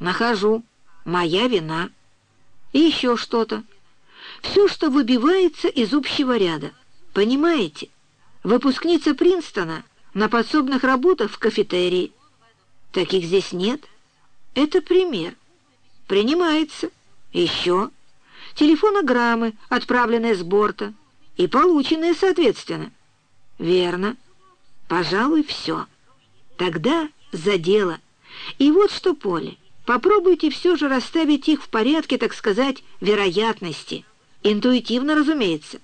Нахожу. Моя вина. И еще что-то. Все, что выбивается из общего ряда. Понимаете? Выпускница Принстона на подсобных работах в кафетерии. Таких здесь нет. Это пример. Принимается. Еще. Телефонограммы, отправленные с борта. И полученные, соответственно. Верно. Пожалуй, все. Тогда за дело. И вот что, Поле, попробуйте все же расставить их в порядке, так сказать, вероятности. Интуитивно, разумеется.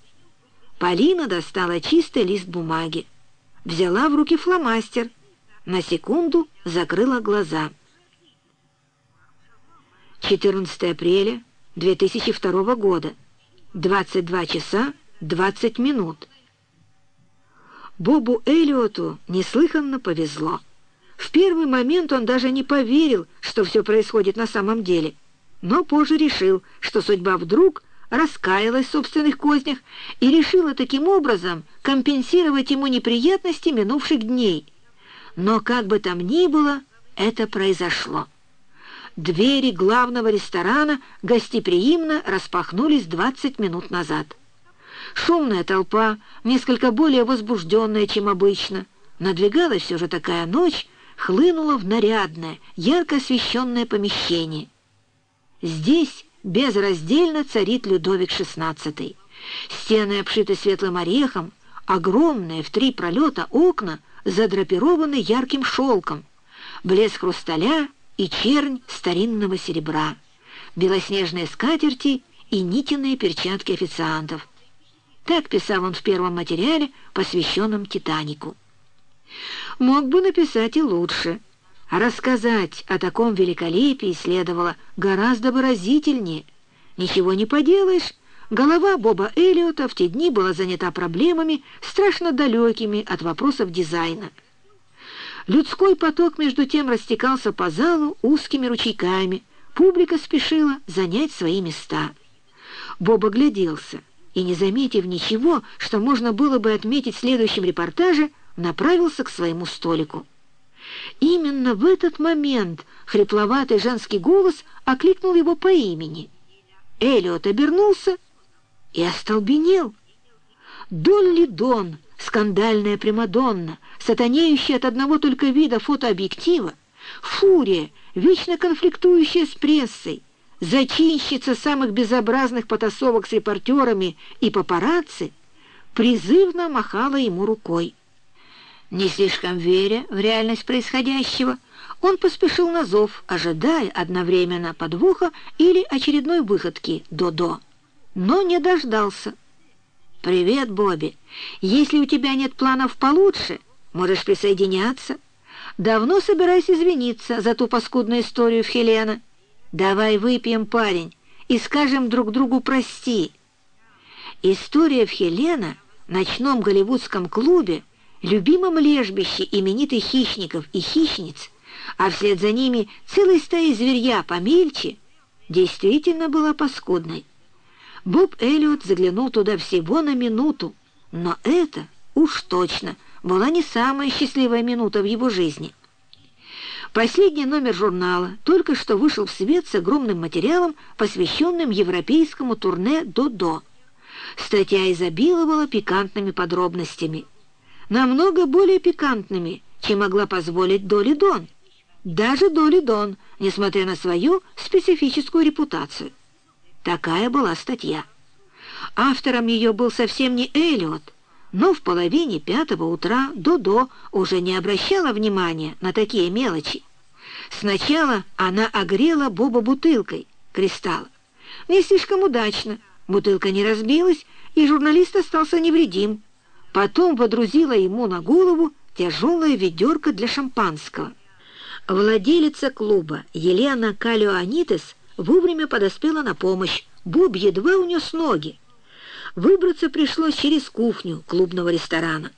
Полина достала чистый лист бумаги. Взяла в руки фломастер. На секунду закрыла глаза. 14 апреля 2002 года. 22 часа 20 минут. Бобу Эллиоту неслыханно повезло. В первый момент он даже не поверил, что все происходит на самом деле, но позже решил, что судьба вдруг раскаялась в собственных кознях и решила таким образом компенсировать ему неприятности минувших дней. Но как бы там ни было, это произошло. Двери главного ресторана гостеприимно распахнулись 20 минут назад. Шумная толпа, несколько более возбужденная, чем обычно, надвигалась все же такая ночь, хлынула в нарядное, ярко освещенное помещение. Здесь безраздельно царит Людовик XVI. Стены обшиты светлым орехом, огромные в три пролета окна задрапированы ярким шелком, блеск хрусталя и чернь старинного серебра, белоснежные скатерти и нитиные перчатки официантов. Так писал он в первом материале, посвященном «Титанику». Мог бы написать и лучше. Рассказать о таком великолепии следовало гораздо выразительнее. Ничего не поделаешь, голова Боба Эллиота в те дни была занята проблемами, страшно далекими от вопросов дизайна. Людской поток между тем растекался по залу узкими ручейками. Публика спешила занять свои места. Боб огляделся и, не заметив ничего, что можно было бы отметить в следующем репортаже, направился к своему столику. Именно в этот момент хрипловатый женский голос окликнул его по имени. Эллиот обернулся и остолбенел. Долли Дон, скандальная Примадонна, сатанеющая от одного только вида фотообъектива, фурия, вечно конфликтующая с прессой, зачинщица самых безобразных потасовок с репортерами и папарацци, призывно махала ему рукой. Не слишком веря в реальность происходящего, он поспешил на зов, ожидая одновременно подвоха или очередной выходки «До-до». Но не дождался. «Привет, Бобби. Если у тебя нет планов получше, можешь присоединяться. Давно собираюсь извиниться за ту паскудную историю в Хелена. Давай выпьем, парень, и скажем друг другу «прости». История в Хелена, ночном голливудском клубе, любимом лежбище именитых хищников и хищниц, а вслед за ними целой стаи зверья помельче, действительно была паскудной. Боб Эллиот заглянул туда всего на минуту, но это уж точно была не самая счастливая минута в его жизни. Последний номер журнала только что вышел в свет с огромным материалом, посвященным европейскому турне «До-до». Статья изобиловала пикантными подробностями – намного более пикантными, чем могла позволить Доли Дон. Даже Доли Дон, несмотря на свою специфическую репутацию. Такая была статья. Автором ее был совсем не Эллиот, но в половине пятого утра Додо уже не обращала внимания на такие мелочи. Сначала она огрела Боба бутылкой, кристалл. Не слишком удачно, бутылка не разбилась, и журналист остался невредим. Потом водрузила ему на голову тяжелое ведерко для шампанского. Владелица клуба Елена Калиоанитес вовремя подоспела на помощь. Боб едва унес ноги. Выбраться пришлось через кухню клубного ресторана.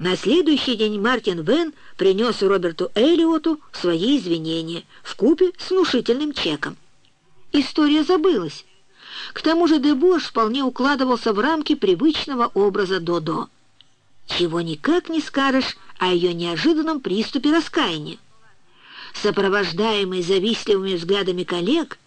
На следующий день Мартин Вен принес Роберту Эллиоту свои извинения в купе с внушительным чеком. История забылась. К тому же Дебош вполне укладывался в рамки привычного образа Додо чего никак не скажешь о ее неожиданном приступе раскаяния. сопровождаемый завистливыми взглядами коллег,